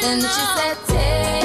Then she said, Te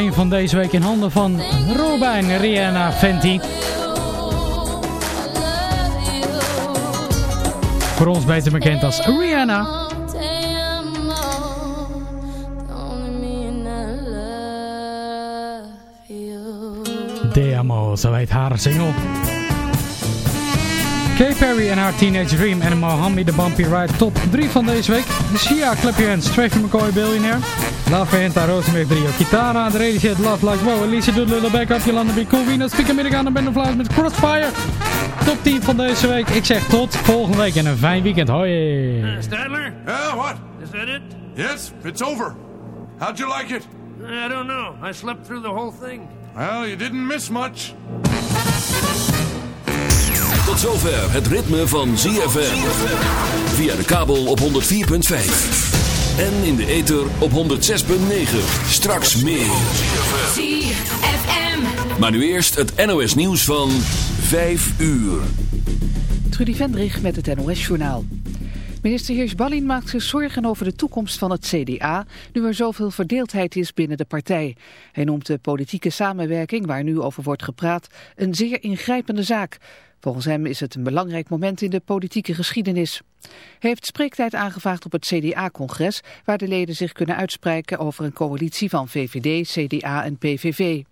1 van deze week in handen van Robijn Rihanna Fenty. Voor ons beter bekend als Rihanna. De Amo, zo heet haar single. Kay Perry en haar Teenage Dream en Mohammed de Bumpy Ride top 3 van deze week. Clap Your Hands, Travis McCoy, Billionaire. La Venta, Rosemary Trio, Kitara, de Radiohead, Love Like Wow, Alicia Doodle, Back Up, Jolanda Be Cool, Venus, Speak Americana, en Ben of Flies met Crossfire. Top 10 van deze week. Ik zeg tot volgende week en een fijn weekend. Hoi! Uh, Stadler, Yeah, what? is that it? Yes, it's over. How'd you like it? I don't know. I slept through the whole thing. Well, you didn't miss much. Tot zover het ritme van ZFM. Via de kabel op 104.5. En in de ether op 106.9. Straks meer. ZFM. Maar nu eerst het NOS nieuws van 5 uur. Trudy Vendrig met het NOS-journaal. Minister Heers-Ballin maakt zich zorgen over de toekomst van het CDA... nu er zoveel verdeeldheid is binnen de partij. Hij noemt de politieke samenwerking, waar nu over wordt gepraat... een zeer ingrijpende zaak. Volgens hem is het een belangrijk moment in de politieke geschiedenis. Hij heeft spreektijd aangevraagd op het CDA-congres... waar de leden zich kunnen uitspreken over een coalitie van VVD, CDA en PVV.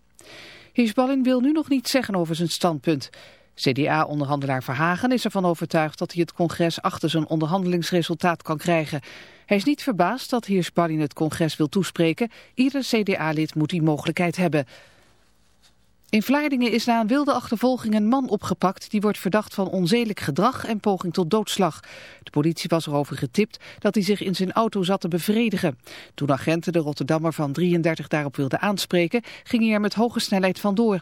Heers-Ballin wil nu nog niet zeggen over zijn standpunt... CDA-onderhandelaar Verhagen is ervan overtuigd dat hij het congres achter zijn onderhandelingsresultaat kan krijgen. Hij is niet verbaasd dat Heers-Ballin het congres wil toespreken. Ieder CDA-lid moet die mogelijkheid hebben. In Vlaardingen is na een wilde achtervolging een man opgepakt die wordt verdacht van onzedelijk gedrag en poging tot doodslag. De politie was erover getipt dat hij zich in zijn auto zat te bevredigen. Toen agenten de Rotterdammer van 33 daarop wilden aanspreken, ging hij er met hoge snelheid vandoor.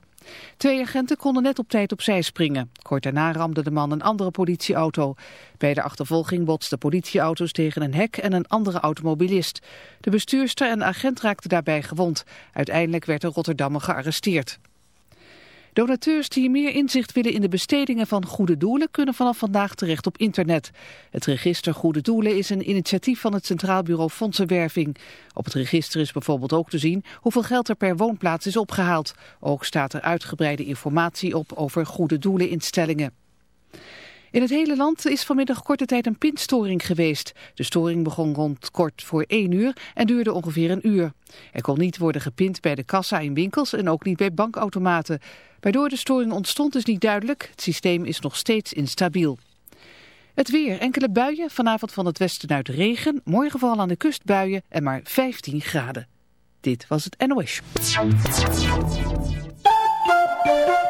Twee agenten konden net op tijd opzij springen. Kort daarna ramde de man een andere politieauto. Bij de achtervolging botsten politieauto's tegen een hek en een andere automobilist. De bestuurster en agent raakten daarbij gewond. Uiteindelijk werd de Rotterdammer gearresteerd. Donateurs die meer inzicht willen in de bestedingen van goede doelen kunnen vanaf vandaag terecht op internet. Het register Goede Doelen is een initiatief van het Centraal Bureau Fondsenwerving. Op het register is bijvoorbeeld ook te zien hoeveel geld er per woonplaats is opgehaald. Ook staat er uitgebreide informatie op over goede doeleninstellingen. In het hele land is vanmiddag korte tijd een pinstoring geweest. De storing begon rond kort voor 1 uur en duurde ongeveer een uur. Er kon niet worden gepind bij de kassa in winkels en ook niet bij bankautomaten. Waardoor de storing ontstond is niet duidelijk. Het systeem is nog steeds instabiel. Het weer. Enkele buien. Vanavond van het westen uit regen. Morgen vooral aan de kust buien en maar 15 graden. Dit was het NOS.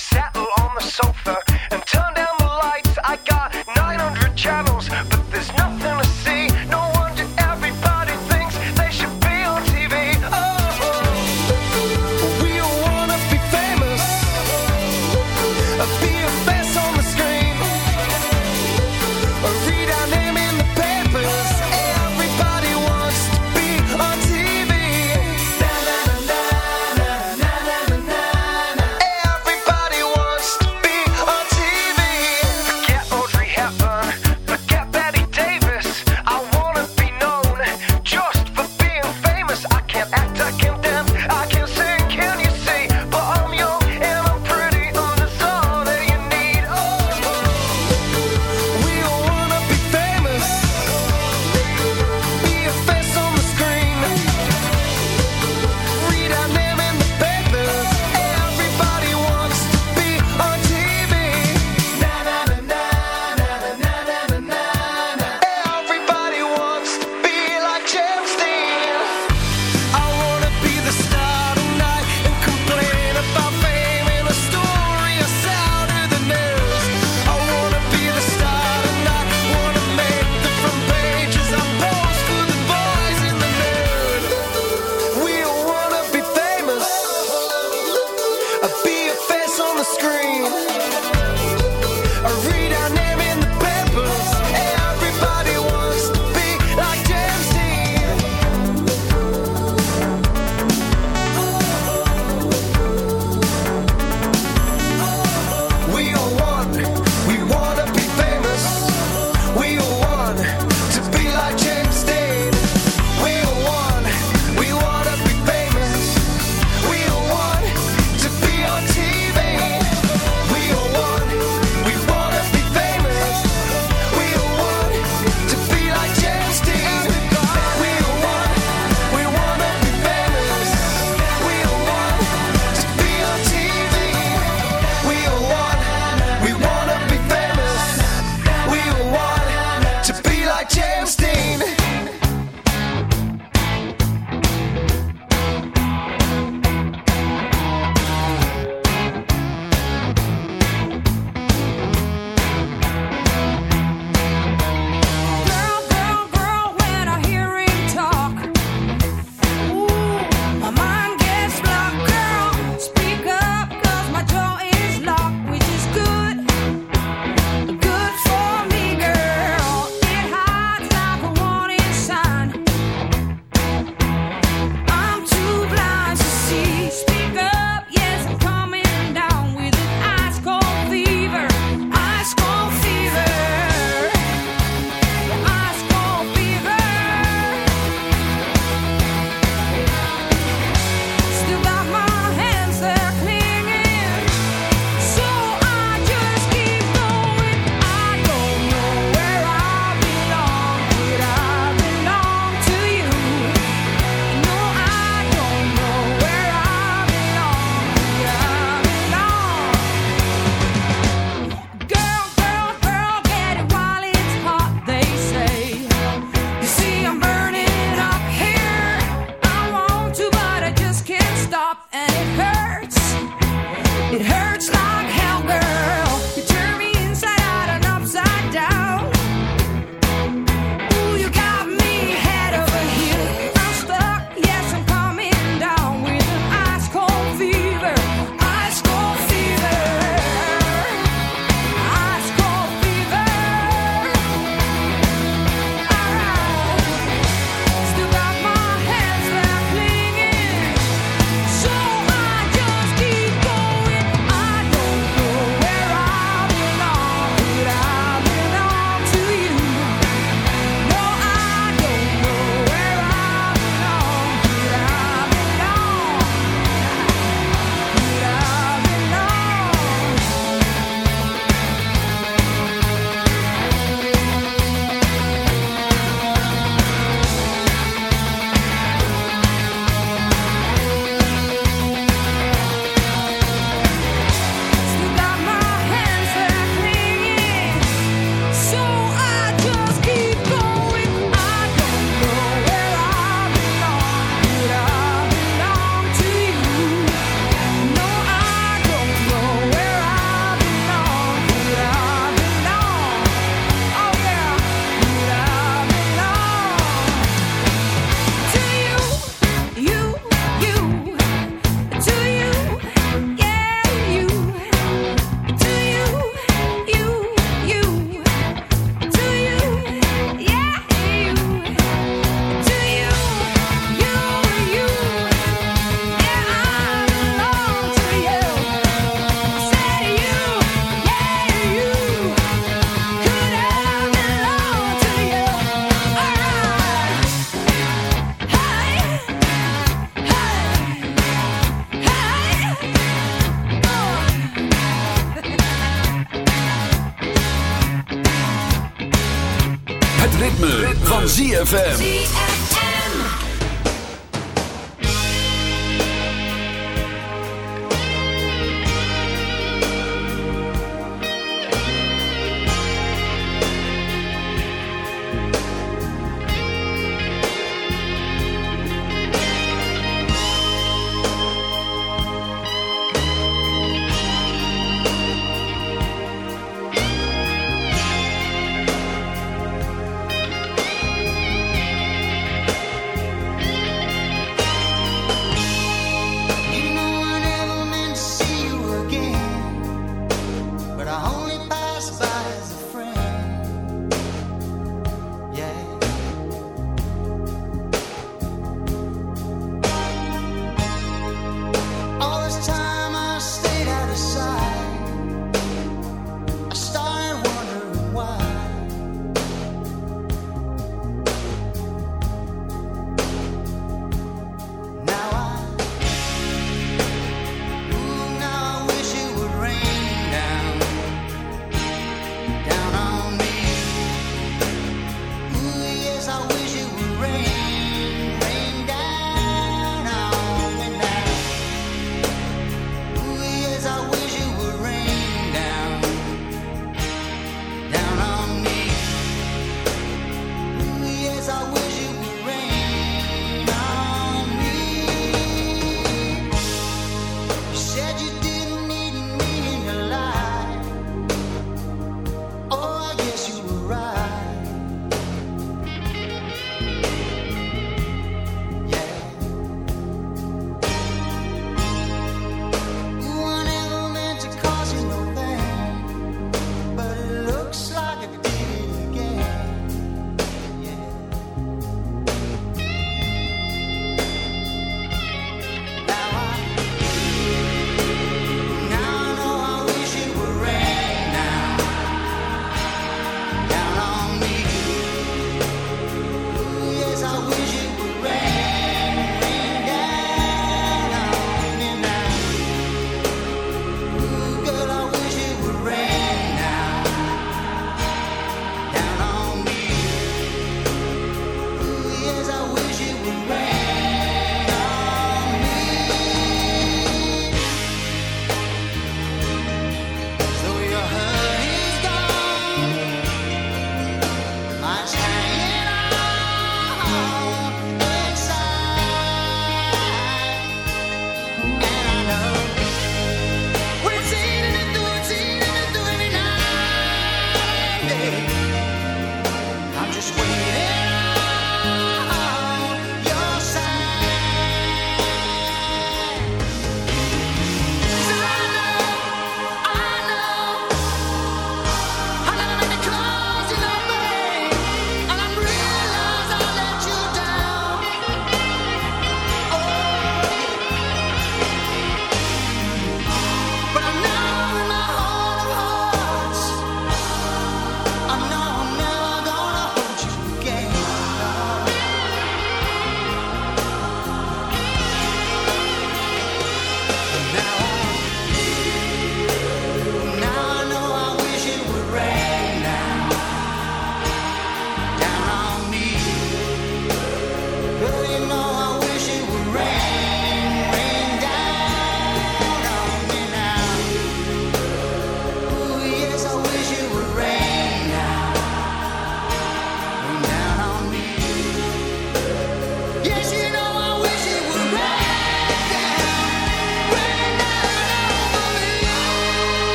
Settle on the sofa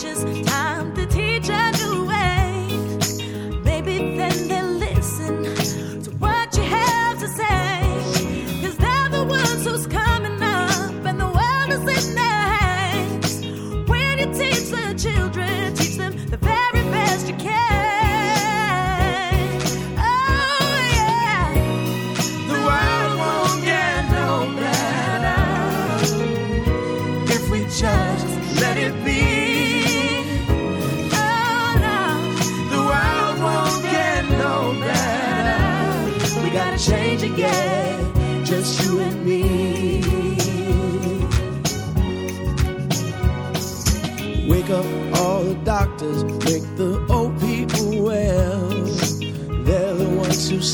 Just time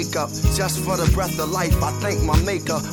Wake up just for the breath of life. I thank my maker.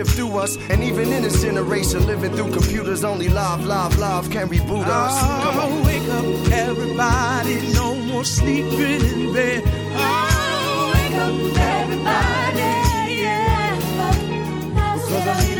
lived through us. And even in this generation, living through computers, only love, love, love can reboot us. Come on. Oh, wake up, everybody. No more sleeping in bed. Oh, wake up, everybody. Yeah. Cause I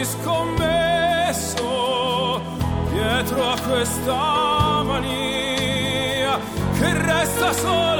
Riscommesso dietro a questa mania che resta solo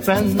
friend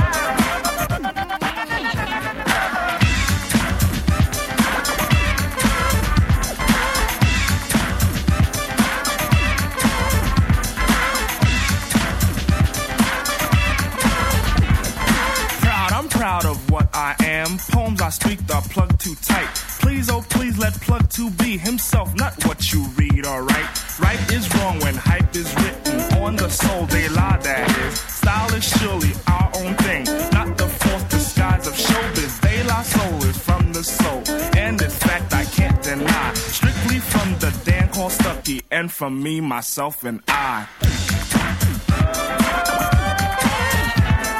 Speak are plugged too tight. Please, oh please, let plug to be himself, not what you read, alright? Right is wrong when hype is written on the soul, they lie, that is. Style is surely our own thing, not the fourth disguise of showbiz. They lie soul is from the soul, and this fact I can't deny. Strictly from the Dan called Stucky, and from me, myself, and I.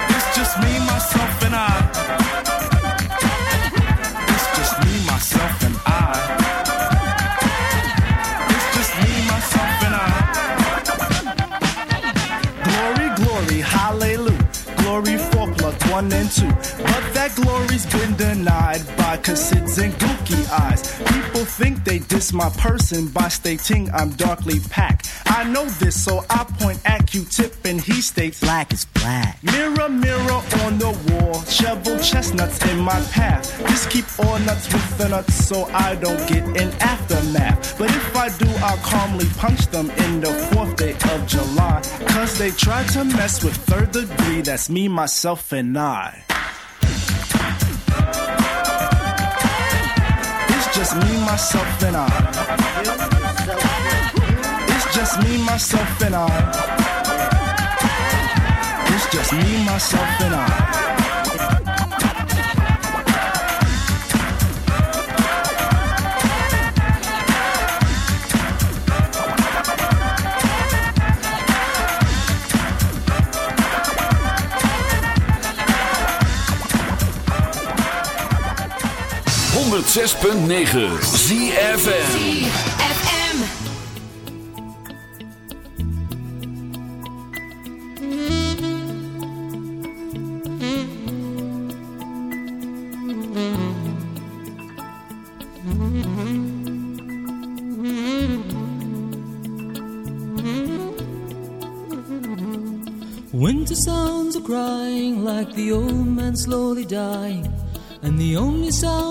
It's just me, myself, and I. one and two. But that glory's been denied by cassids and gooky eyes. People think they diss my person by stating I'm darkly packed. I know this, so I point at Q-tip and he states black is black. Mirror, mirror on the wall, shovel chestnuts in my path. Just keep all nuts with the nuts so I don't get an aftermath. But if I do, I'll calmly punch them in the fourth day of July. Cause they try to mess with third degree, that's me, myself, and I. It's just me, myself, and I. It's just me, myself, and I. It's just me, myself, and I. Honderd zes punt negen ZFM. Winter sounds are crying like the old man slowly dying, and the only sound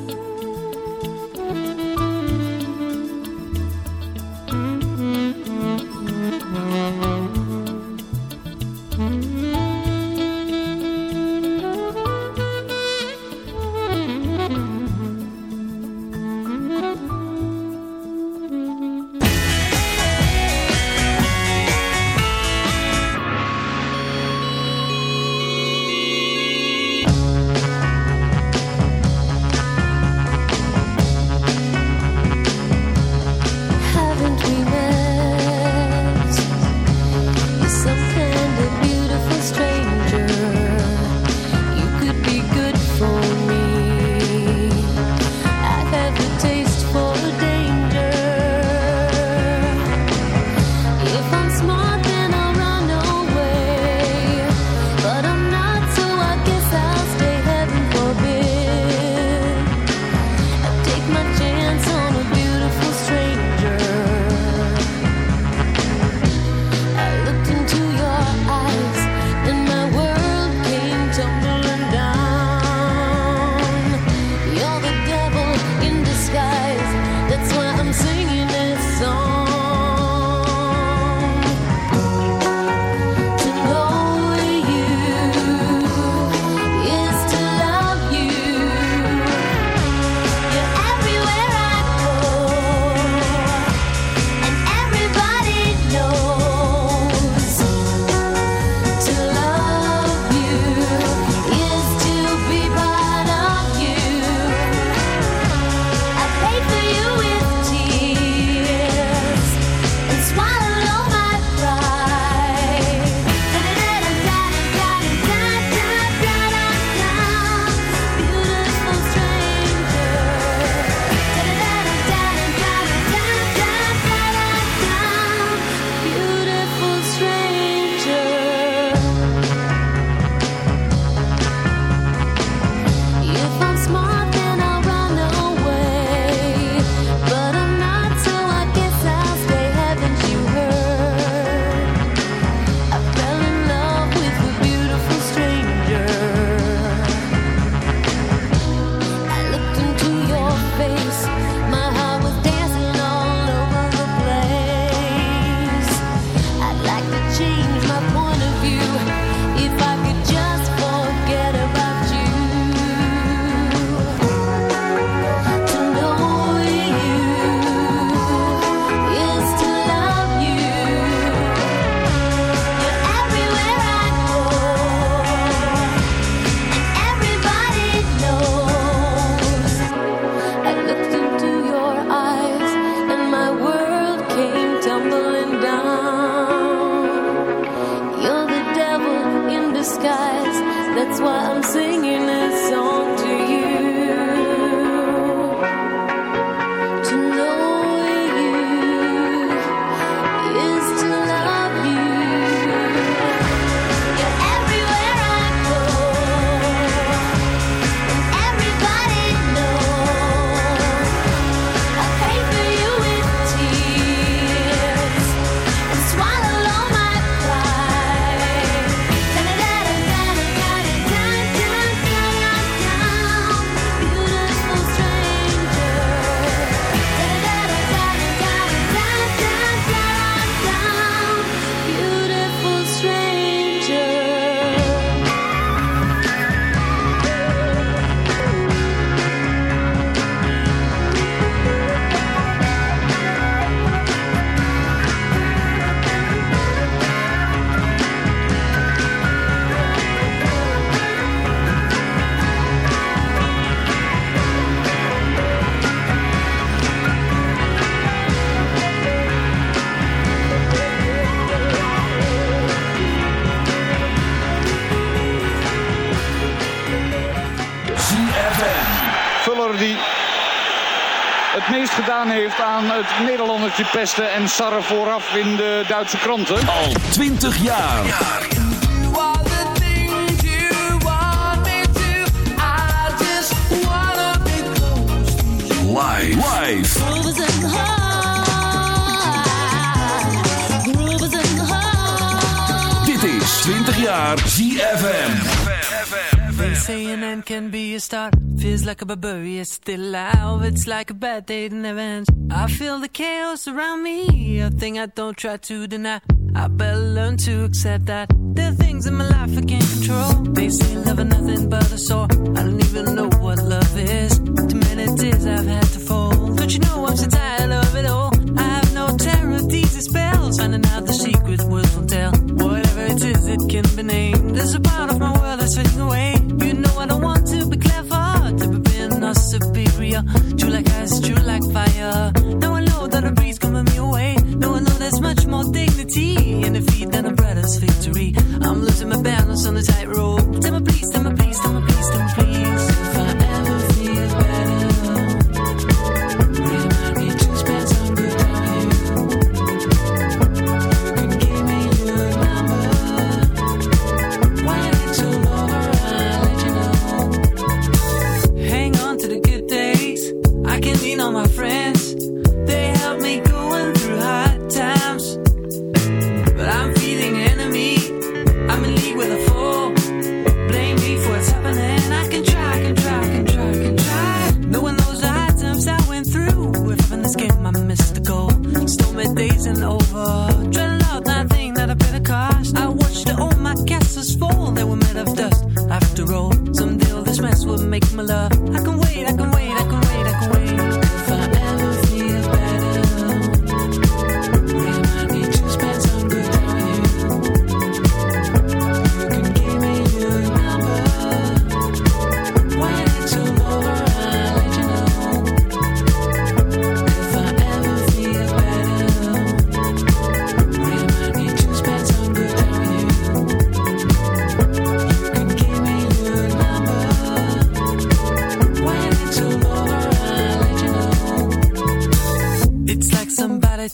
Pesten en sarren vooraf in de Duitse kranten. Al 20 jaar. Live. Live. Dit is 20 jaar ZFM. They say an end can be a start. Feels like a barbarian still alive. It's like a bad day that never ends. I feel the chaos around me. A thing I don't try to deny. I better learn to accept that. There are things in my life I can't control. They say love is nothing but a sore. I don't even know what love is. Too many tears I've had to fold. Don't you know I'm so tired of it all? I have no terror of these spells. Finding out the secret words won't tell. Whatever it is, it can be named. There's a part of my world that's fading away.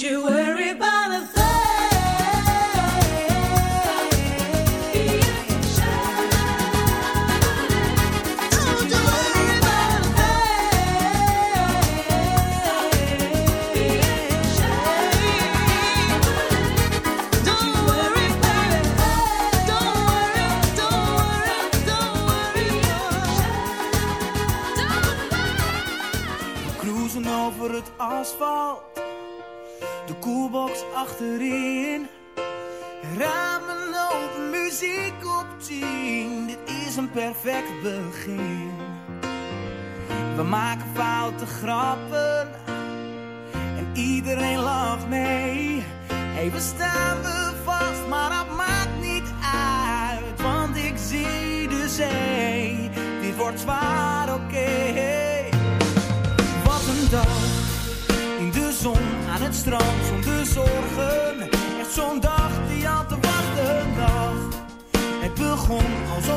you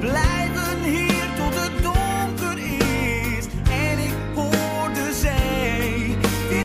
black.